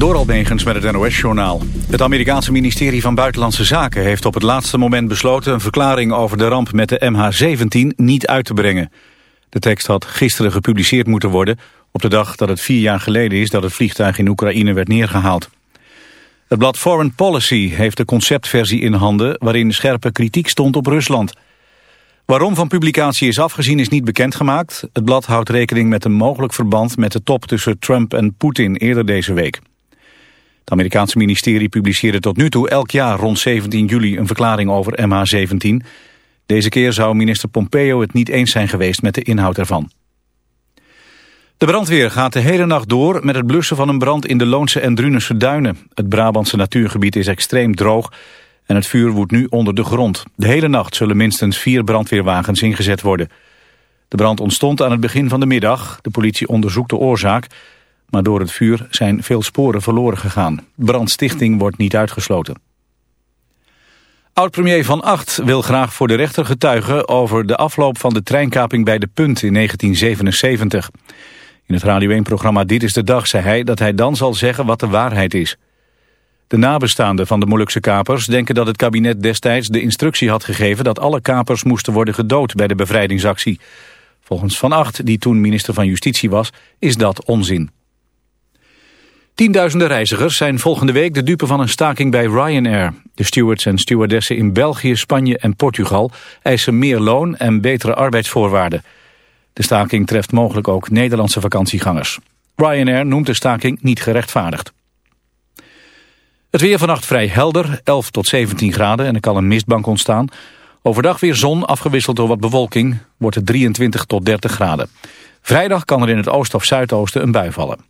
Door Almegens met het NOS-journaal. Het Amerikaanse ministerie van Buitenlandse Zaken heeft op het laatste moment besloten... een verklaring over de ramp met de MH17 niet uit te brengen. De tekst had gisteren gepubliceerd moeten worden... op de dag dat het vier jaar geleden is dat het vliegtuig in Oekraïne werd neergehaald. Het blad Foreign Policy heeft de conceptversie in handen... waarin scherpe kritiek stond op Rusland... Waarom van publicatie is afgezien is niet bekendgemaakt. Het blad houdt rekening met een mogelijk verband met de top tussen Trump en Poetin eerder deze week. Het Amerikaanse ministerie publiceerde tot nu toe elk jaar rond 17 juli een verklaring over MH17. Deze keer zou minister Pompeo het niet eens zijn geweest met de inhoud ervan. De brandweer gaat de hele nacht door met het blussen van een brand in de Loonse en Drunense duinen. Het Brabantse natuurgebied is extreem droog en het vuur woedt nu onder de grond. De hele nacht zullen minstens vier brandweerwagens ingezet worden. De brand ontstond aan het begin van de middag. De politie onderzoekt de oorzaak, maar door het vuur zijn veel sporen verloren gegaan. Brandstichting wordt niet uitgesloten. Oud-premier Van Acht wil graag voor de rechter getuigen over de afloop van de treinkaping bij De Punt in 1977. In het Radio 1-programma Dit is de Dag zei hij dat hij dan zal zeggen wat de waarheid is. De nabestaanden van de Molukse kapers denken dat het kabinet destijds de instructie had gegeven dat alle kapers moesten worden gedood bij de bevrijdingsactie. Volgens Van Acht, die toen minister van Justitie was, is dat onzin. Tienduizenden reizigers zijn volgende week de dupe van een staking bij Ryanair. De stewards en stewardessen in België, Spanje en Portugal eisen meer loon en betere arbeidsvoorwaarden. De staking treft mogelijk ook Nederlandse vakantiegangers. Ryanair noemt de staking niet gerechtvaardigd. Het weer vannacht vrij helder, 11 tot 17 graden en er kan een mistbank ontstaan. Overdag weer zon, afgewisseld door wat bewolking, wordt het 23 tot 30 graden. Vrijdag kan er in het oosten of zuidoosten een bui vallen.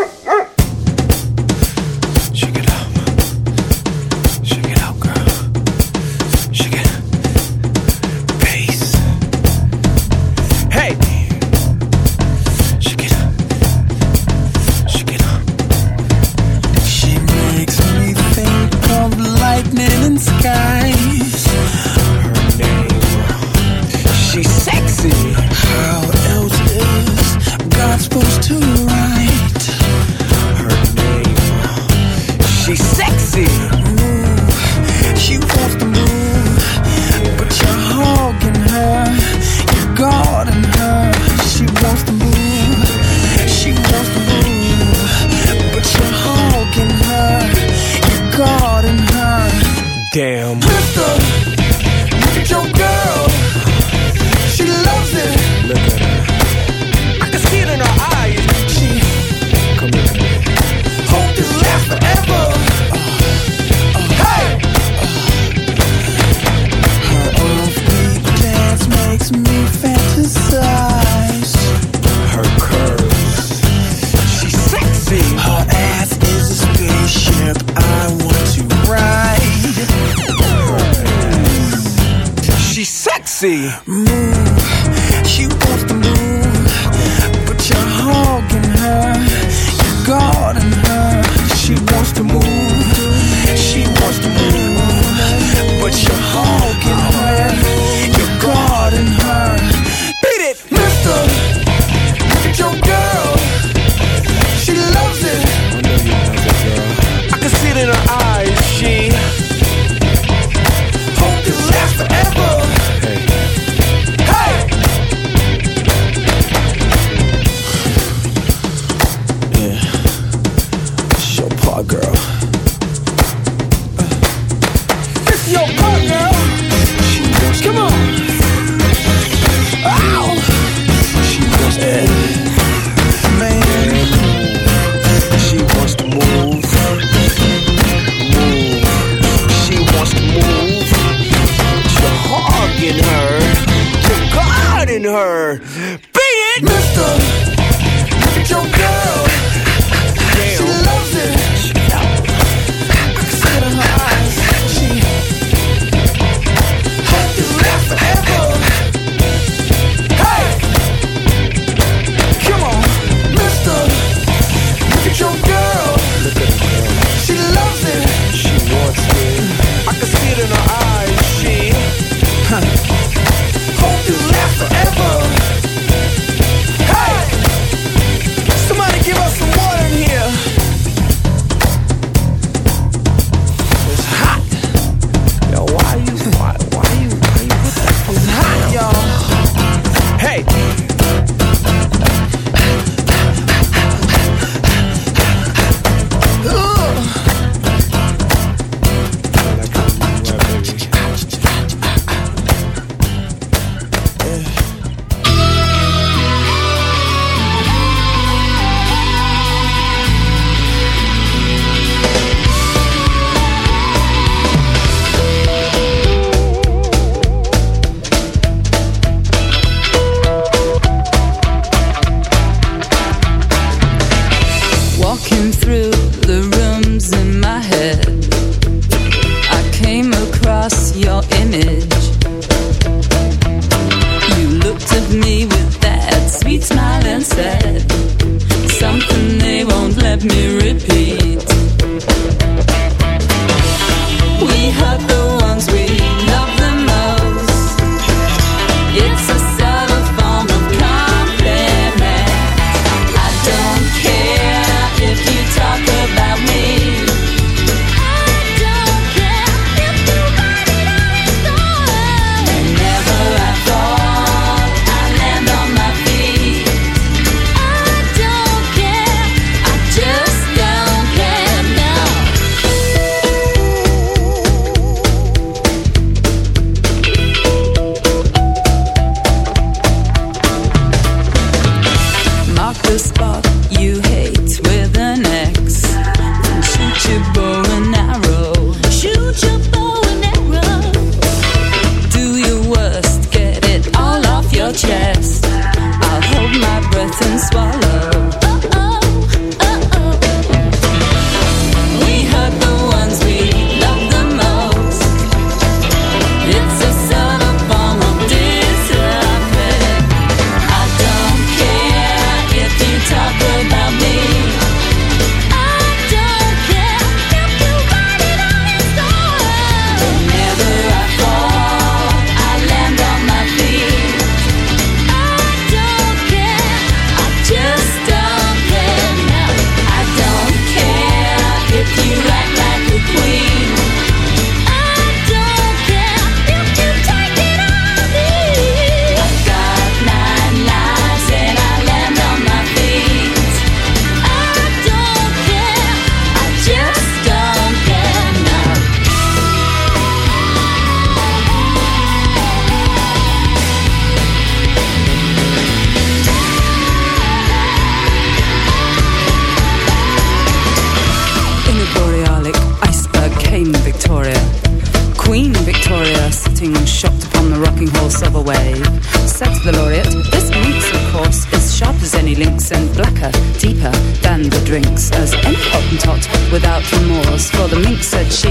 drinks, as any hottentot without remorse. For the minx, said she,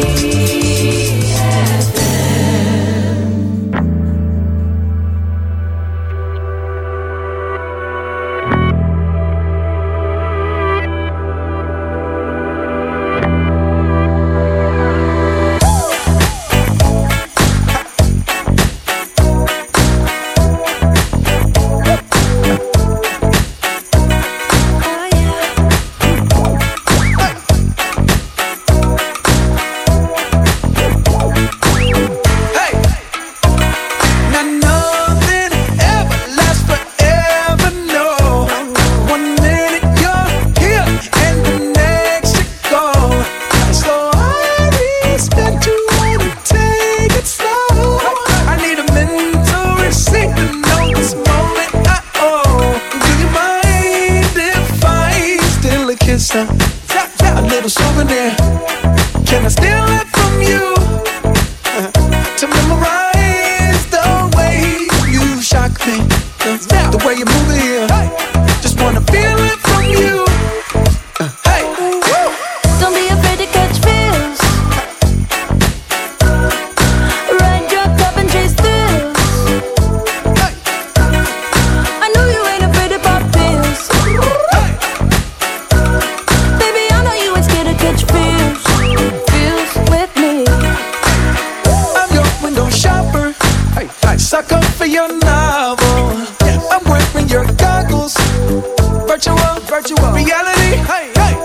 Reality,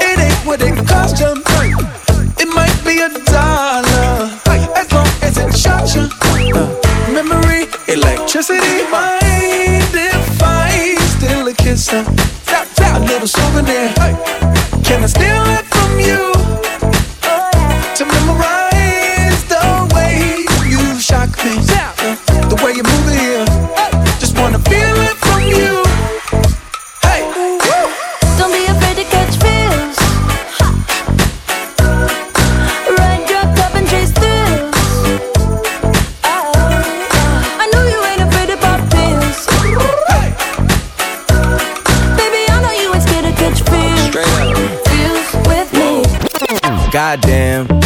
it ain't what it cost you. It might be a dollar, as long as it shot you. Memory, electricity, mind if I steal a kiss?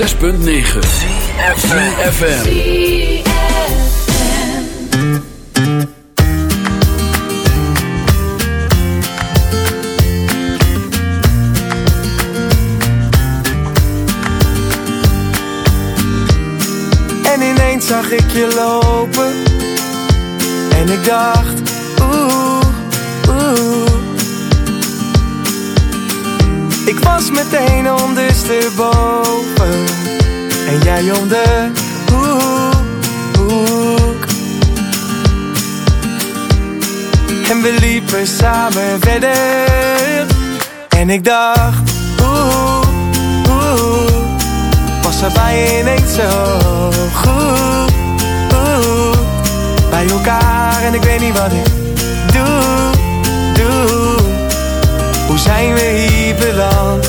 6.9 meteen ondersteboven. En jij om de hoek. En we liepen samen verder. En ik dacht Oeh, oeh. Was er bij ineens zo goed? Oeh, Bij elkaar en ik weet niet wat ik doe, doe. Hoe zijn we hier beland?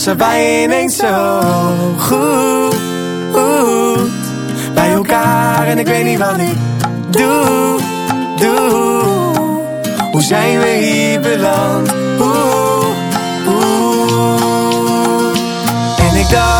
Was er bij ineens zo goed Bij elkaar. En ik weet niet wat ik doe, doe. Hoe zijn we hier beland? Oeh, oeh. En ik dacht,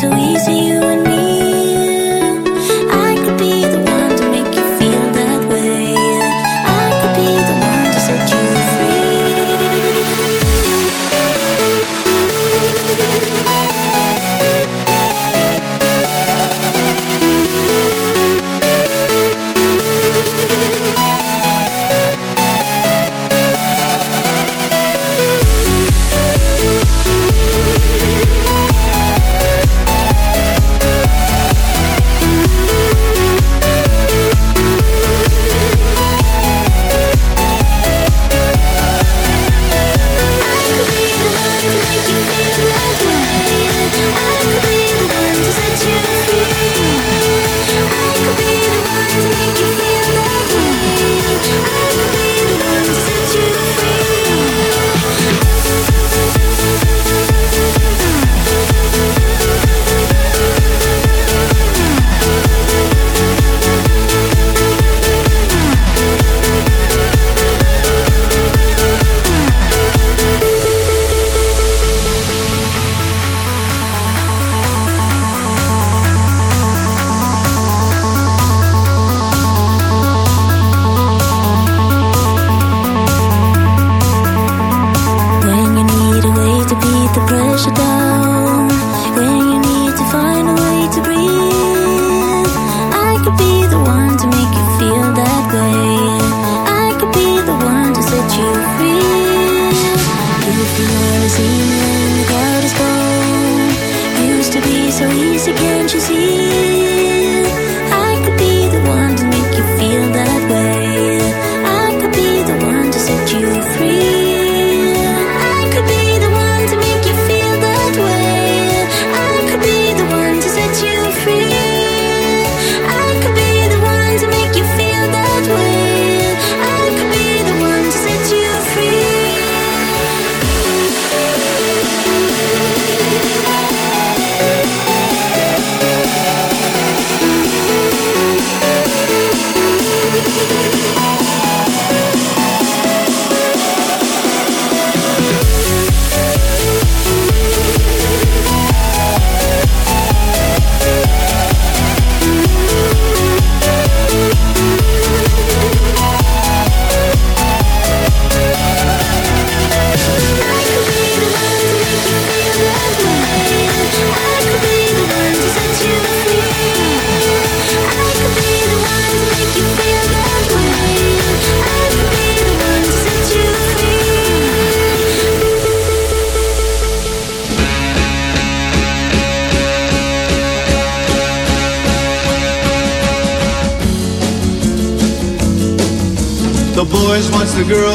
足以。是的。